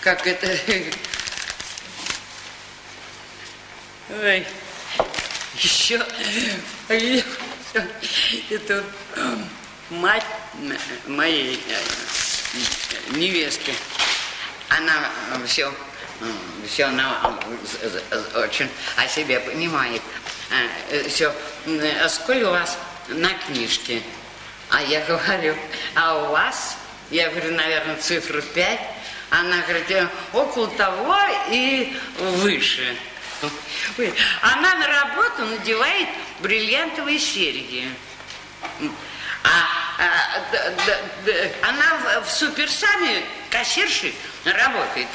как это... Ой, еще... Это мать моей э, невестки. Она все, все она очень о себе понимает. Все, а сколько у вас на книжке? А я говорю, а у вас? Я говорю, наверное, цифру 5. Она говорит, «Э, около того и выше. Она на работу надевает бриллиантовые серьги. А, а да, да, она в, в суперсаме кассиршей работает.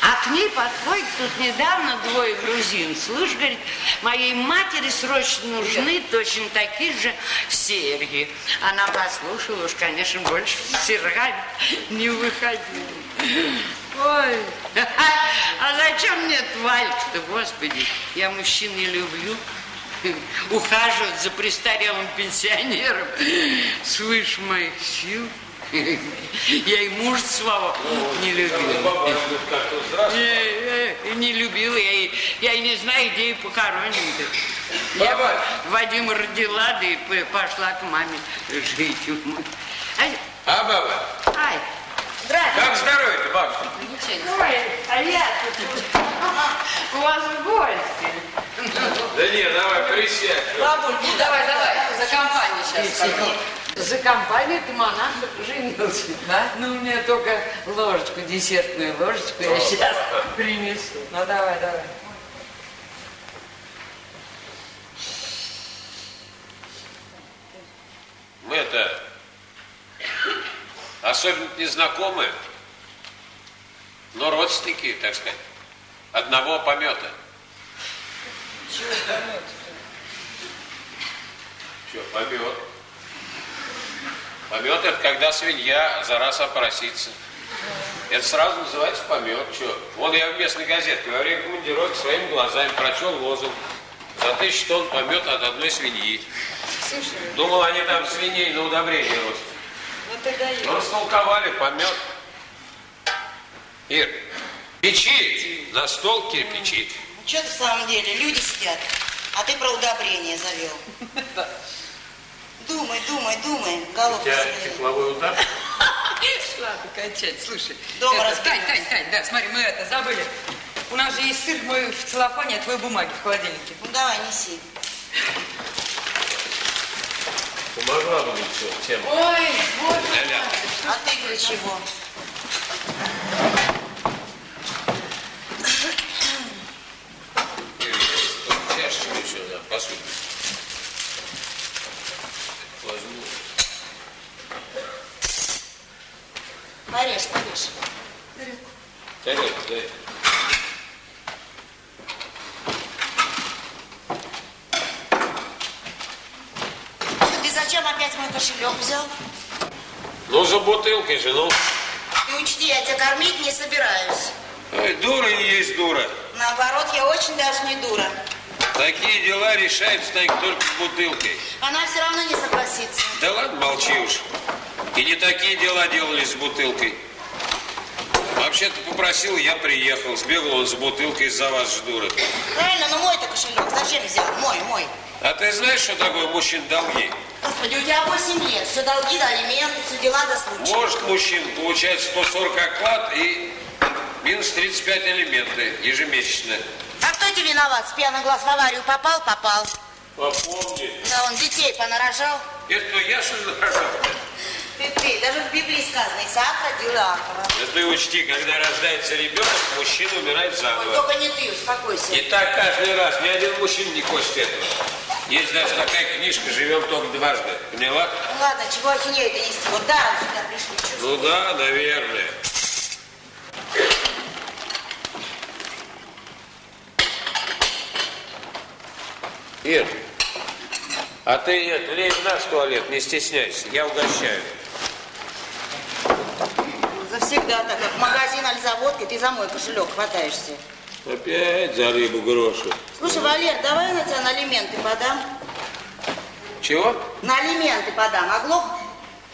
А к ней подходит тут недавно двое грузин. Слышь, говорит, моей матери срочно нужны точно такие же серьги. Она послушала, уж, конечно, больше в сергами не выходила. Ой, а зачем мне Валька-то, господи? Я мужчин не люблю. Ухаживать за престарелым пенсионером свыше моих сил. Я и мужество не любила. Не, не любила. Я, и, я и не знаю, где и похоронен. Я Вадима родила, да и пошла к маме жить. А, баба? Ай, здравствуйте. Как здоровье-то, бабушка? Ничего. Ой, а я тут у вас в гости. Да нет, давай, присядь. Бабуль, ну давай, давай, за компанию сейчас. За компанию ты монах женился. Да? Ну, мне только ложечку, десертную ложечку я сейчас принесу. Ну, давай, давай. Мы это особенно не знакомы, но родственники, так сказать, одного помета. Чего помет? Что, помет? Помет это когда свинья за раз опросится. Это сразу называется помет. Что? Вон я в местной газетке во время командировки своими глазами прочел лозунг. За тысячу тонн помет от одной свиньи. Слушай, Думал, они там свиней на удобрение ростят. ну ты даешь. Ну, растолковали, помет. Ир, печи, на стол кирпичи. Ну, что ты в самом деле, люди сидят, а ты про удобрение завел. Думай, думай, думай, голову своей. тепловой удар? Ладно, кончать, слушай. Дома это, Тань, разберемся. Тань, Тань, да, смотри, мы это забыли. У нас же есть сыр мой в целлофане, а твои бумаги в холодильнике. Ну давай, неси. Помогла бы все, тема. Ой, боже Ля-ля. А ты для чего? Дай. Ну, Ты зачем опять мой кошелек взял? Ну, за бутылкой же, ну. Ты учти, я тебя кормить не собираюсь. Ой, дура не есть дура. Наоборот, я очень даже не дура. Такие дела решаются так только с бутылкой. Она все равно не согласится. Да ладно, молчи уж. И не такие дела делались с бутылкой. Вообще-то попросил, я приехал. Сбегал он с бутылкой из-за вас, же дура. Правильно, но мой-то кошелек зачем взял? Мой, мой. А ты знаешь, что такое мужчин долги? Господи, у тебя 8 лет, все долги до алименты, все дела до случая. Может мужчин получать 140 оклад и минус 35 элементы ежемесячно. А кто тебе виноват? С пьяных глаз в аварию попал? Попал. Попомни. Да он детей понарожал. Это я что ли нарожал? Даже в Библии сказано, Исаак родил Иакова. Да ты учти, когда рождается ребенок, мужчина умирает Ой, заново. только не ты, успокойся. И так каждый раз. Ни один мужчина не хочет этого. Есть даже такая книжка «Живем только дважды». Поняла? Ну ладно, чего ахинею-то нести? Вот даром сюда пришли, чувствую. Ну да, наверное. Ир, а ты это, лезь в наш туалет, не стесняйся, я угощаю. Завсегда так, как в магазин аль за водкой, ты за мой кошелек хватаешься. Опять за рыбу гроши. Слушай, Валер, давай я на тебя на алименты подам. Чего? На алименты подам, оглох?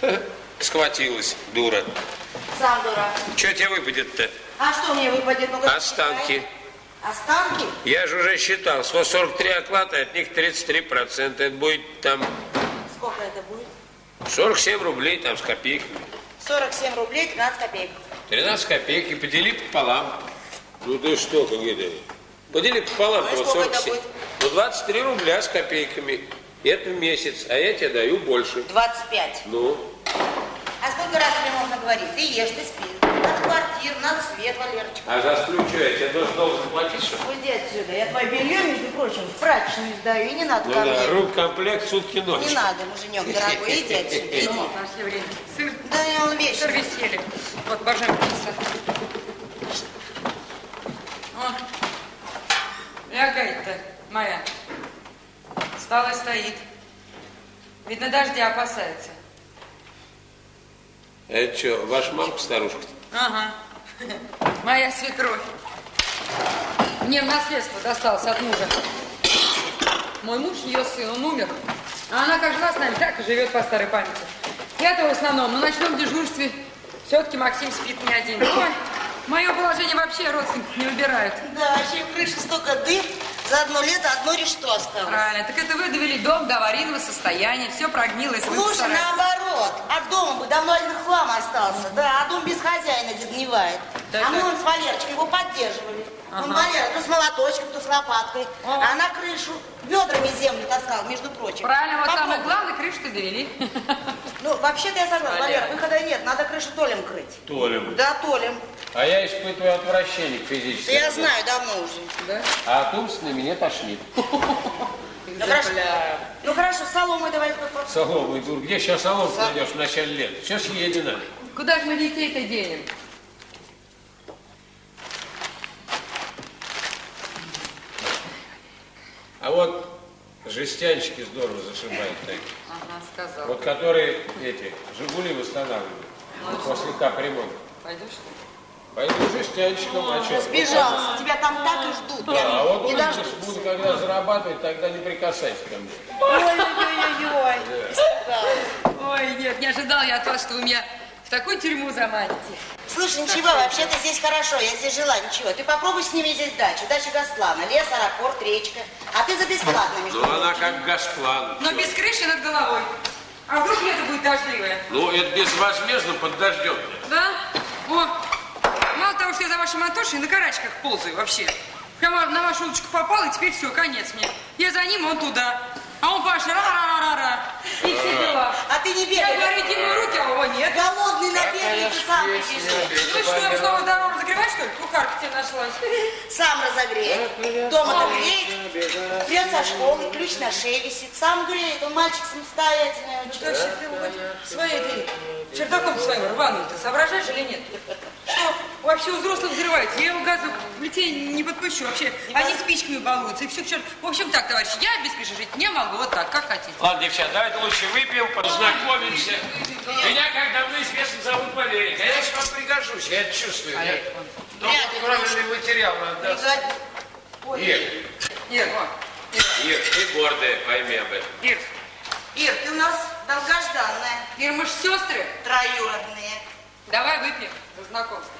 Схватилась, дура. Сам дурак. Что тебе выпадет-то? А что мне выпадет? Ну-ка, Останки. считай. Останки? Я же уже считал, 143 оклада, от них 33%. Это будет там Сколько это будет? 47 рублей там с копейками. 47 рублей 13 копеек. 13 копеек и подели пополам. Ну ты что, это? Подели пополам, Ну и вот сколько это 47. будет? Ну 23 рубля с копейками. Это в месяц, а я тебе даю больше. 25. Ну, А сколько раз тебе можно говорить? Ты ешь, ты спишь. Надо квартиру, Валерочка. а за сплю что, я тебе должен долго заплатить, что ли? Уйди отсюда. Я твое белье, между прочим, в прачечную сдаю. И не надо Ну ко да, мне. рук комплект, сутки ночь. Не надо, муженек дорогой. Иди отсюда, иди. Все время. Сыр, Да и он вещь. сыр веселье. Вот, божен пицца. О, лягает-то моя. Стала и стоит. Видно, дождя опасается. Это что, ваша мамка старушка Ага. Моя свекровь. Мне в наследство досталось от мужа. Мой муж, ее сын, он умер. А она как жила с нами, так и живет по старой памяти. Я-то в основном на ночном дежурстве. Все-таки Максим спит не один. Ой, мое положение вообще родственников не убирают. Да, вообще в крыше столько дыр. За одно лето одно решето осталось. Правильно. Так это вы довели дом до аварийного состояния. Все прогнило стараетесь. наоборот, от дома бы давно один хлам остался. Да, а дом без хозяина загнивает. Да, а мы вон с Валерочкой его поддерживали. Он Ага. Валера то с молоточком, то с лопаткой. А на крышу ведрами землю таскал, между прочим. Правильно, вот Попробуй. самое главное, крышу-то довели. Ну, вообще-то я согласна, Валера. Выхода нет, надо крышу толем крыть. Толем. Да, толем. А я испытываю отвращение к Да физической я знаю, давно уже. Да? А от умственной меня тошнит. Ну, хорошо. Ну, хорошо, соломой давай. иду. Где сейчас солому найдешь в начале лет? Все съедено. Куда же мы детей-то денем? Жестянщики здорово зашибают такие. Ага, сказал. Вот которые эти, Жигули восстанавливают после капремонта. Пойдешь, что ли? Пойду жестянщиком, а что? Сбежался, тебя там так и ждут. Да, а вот не дождутся. буду когда зарабатывать, тогда не прикасайся ко мне. Ой-ой-ой-ой. Ой, нет, не ожидал я от вас, что вы меня в такую тюрьму заманите. Слушай, ничего, вообще-то здесь хорошо, я здесь жила, ничего. Ты попробуй сними здесь дачу, дача Газплана, лес, аэропорт, речка. А ты за бесплатно, между Ну, она как Газплан. Но без крыши над головой. А вдруг лето будет дождливое? Ну, это безвозмездно под дождем. Да? О, мало того, что я за вашим Антошей на карачках ползаю вообще. Прямо на вашу удочку попал, и теперь все, конец мне. Я за ним, он туда. А он Паша, ра-ра-ра-ра. И все дела. А ты не Я бегай. говорю, иди ему руки, а его нет. Голодный на ты сам побежишь. Ну что, я снова здорово разогревать, что ли? Кухарка тебе нашлась. Сам разогреет. Дома-то греет. Придет со школы, ключ на шее висит. Сам греет, он мальчик самостоятельный. Что ж ты хоть своей ты чердаком своим рванули ты соображаешь или нет? Вообще у взрослых взрывается? Я его газу в плите не подпущу вообще. Они спичками балуются и все к черту. В общем так, товарищи, я без спичи жить не могу. Вот так, как хотите. Ладно, девчата, давайте лучше выпьем, познакомимся. Меня, как давно известно, зовут Валерий. Конечно, вам пригожусь, я это чувствую. Я только Вряд ли правильный материал надо. Ой, Ир, Ир, Ир, ты гордая, пойми об этом. Ир, Ир, ты у нас долгожданная. Ир, мы ж сестры. Троюродные. Давай выпьем за знакомство.